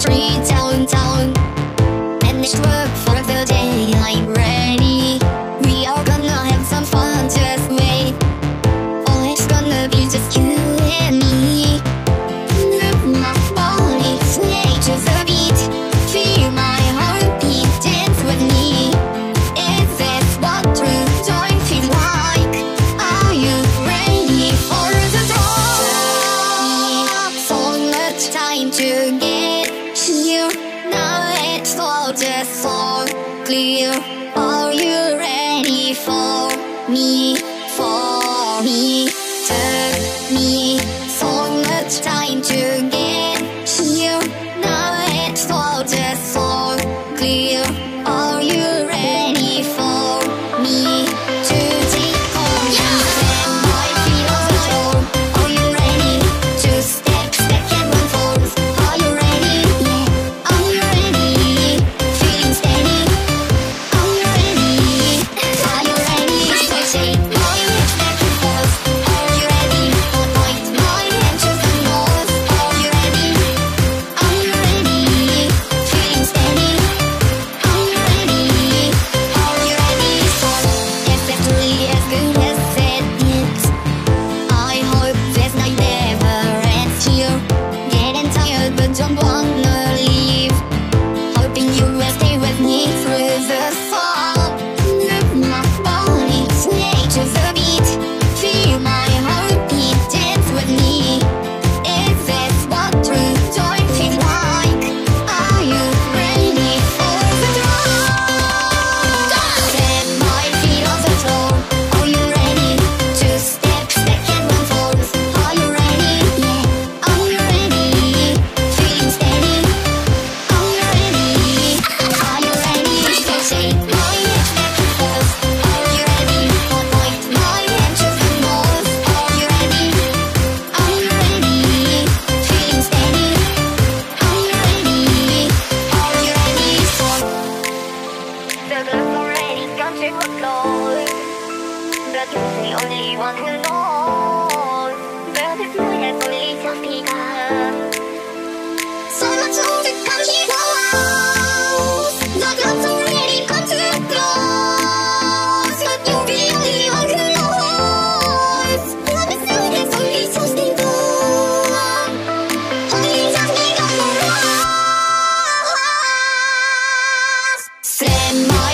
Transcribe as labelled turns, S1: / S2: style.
S1: street downtown. And it's work for the day, I'm ready. We are gonna have some fun, just wait. Oh, it's gonna be just you and me. Move my body, to the beat. Feel my heartbeat, dance with me. Is what true feels like? Are you ready for the time to get me. Send my